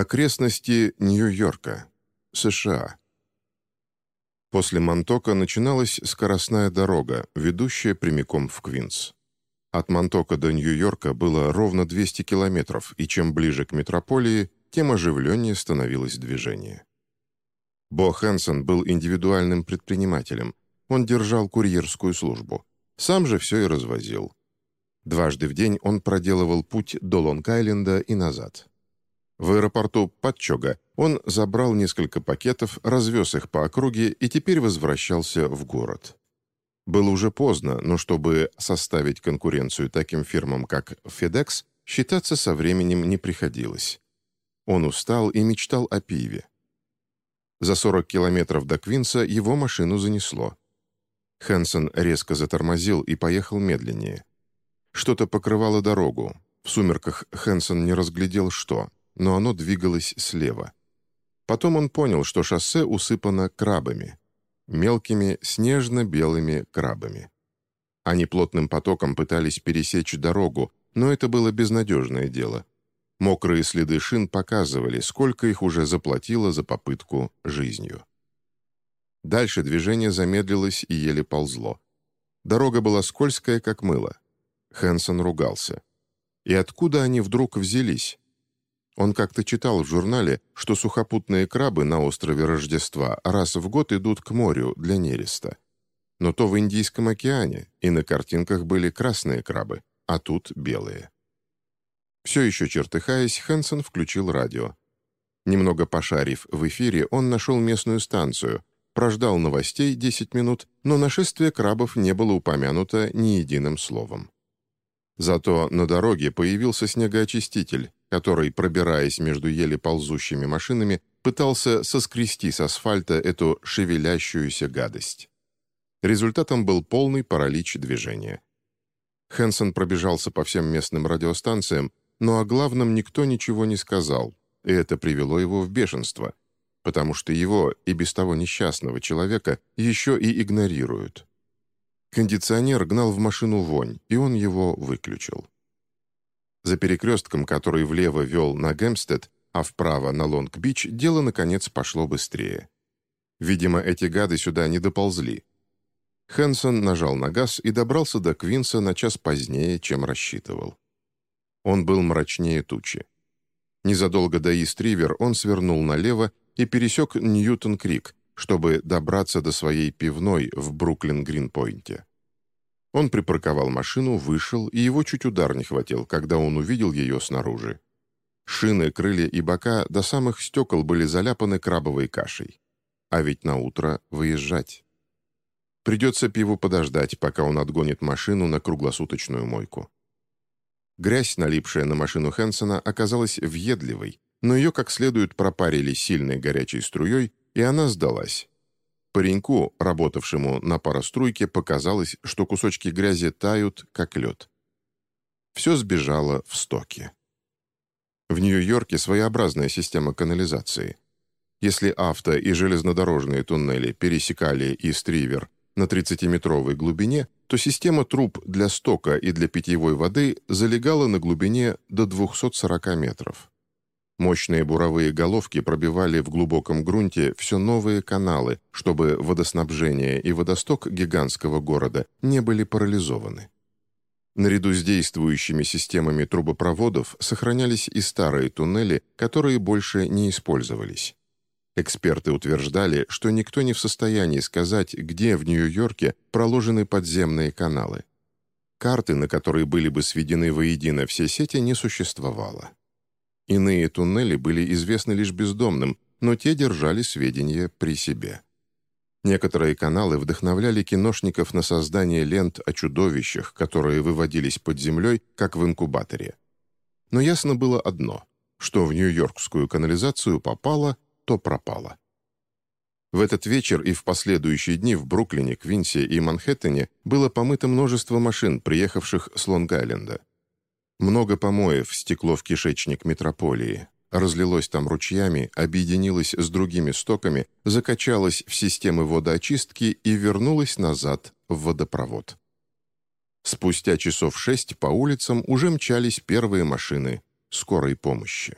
Окрестности Нью-Йорка, США. После Монтока начиналась скоростная дорога, ведущая прямиком в Квинс. От Монтока до Нью-Йорка было ровно 200 километров, и чем ближе к метрополии, тем оживленнее становилось движение. Бо Хэнсон был индивидуальным предпринимателем. Он держал курьерскую службу. Сам же все и развозил. Дважды в день он проделывал путь до Лонг-Айленда и назад. В аэропорту Патчога он забрал несколько пакетов, развез их по округе и теперь возвращался в город. Было уже поздно, но чтобы составить конкуренцию таким фирмам, как FedEx, считаться со временем не приходилось. Он устал и мечтал о пиве. За 40 километров до Квинса его машину занесло. Хэнсон резко затормозил и поехал медленнее. Что-то покрывало дорогу. В сумерках Хэнсон не разглядел что, но оно двигалось слева. Потом он понял, что шоссе усыпано крабами. Мелкими снежно-белыми крабами. Они плотным потоком пытались пересечь дорогу, но это было безнадежное дело. Мокрые следы шин показывали, сколько их уже заплатило за попытку жизнью. Дальше движение замедлилось и еле ползло. Дорога была скользкая, как мыло. Хэнсон ругался. И откуда они вдруг взялись? Он как-то читал в журнале, что сухопутные крабы на острове Рождества раз в год идут к морю для нереста. Но то в Индийском океане, и на картинках были красные крабы, а тут белые. Все еще чертыхаясь, Хэнсон включил радио. Немного пошарив в эфире, он нашел местную станцию, прождал новостей 10 минут, но нашествие крабов не было упомянуто ни единым словом. Зато на дороге появился снегоочиститель, который, пробираясь между еле ползущими машинами, пытался соскрести с асфальта эту шевелящуюся гадость. Результатом был полный паралич движения. Хэнсон пробежался по всем местным радиостанциям, но о главном никто ничего не сказал, и это привело его в бешенство, потому что его, и без того несчастного человека, еще и игнорируют. Кондиционер гнал в машину вонь, и он его выключил. За перекрестком, который влево вел на Гэмстед, а вправо на Лонг-Бич, дело, наконец, пошло быстрее. Видимо, эти гады сюда не доползли. Хэнсон нажал на газ и добрался до Квинса на час позднее, чем рассчитывал. Он был мрачнее тучи. Незадолго до Ист-Ривер он свернул налево и пересек Ньютон-Крик, чтобы добраться до своей пивной в Бруклин-Гринпойнте. Он припарковал машину, вышел, и его чуть удар не хватил, когда он увидел ее снаружи. Шины, крылья и бока до самых стекол были заляпаны крабовой кашей. А ведь на утро выезжать. Придется пиву подождать, пока он отгонит машину на круглосуточную мойку. Грязь, налипшая на машину Хэнсона, оказалась въедливой, но ее как следует пропарили сильной горячей струей, и она сдалась. Пареньку, работавшему на пароструйке, показалось, что кусочки грязи тают, как лед. Все сбежало в стоки. В Нью-Йорке своеобразная система канализации. Если авто и железнодорожные туннели пересекали Ист-Ривер на 30-метровой глубине, то система труб для стока и для питьевой воды залегала на глубине до 240 метров. Мощные буровые головки пробивали в глубоком грунте все новые каналы, чтобы водоснабжение и водосток гигантского города не были парализованы. Наряду с действующими системами трубопроводов сохранялись и старые туннели, которые больше не использовались. Эксперты утверждали, что никто не в состоянии сказать, где в Нью-Йорке проложены подземные каналы. Карты, на которые были бы сведены воедино все сети, не существовало. Иные туннели были известны лишь бездомным, но те держали сведения при себе. Некоторые каналы вдохновляли киношников на создание лент о чудовищах, которые выводились под землей, как в инкубаторе. Но ясно было одно, что в нью-йоркскую канализацию попало, то пропало. В этот вечер и в последующие дни в Бруклине, Квинсе и Манхэттене было помыто множество машин, приехавших с Лонг-Айленда. Много помоев стекло в кишечник метрополии. Разлилось там ручьями, объединилось с другими стоками, закачалось в системы водоочистки и вернулось назад в водопровод. Спустя часов шесть по улицам уже мчались первые машины скорой помощи.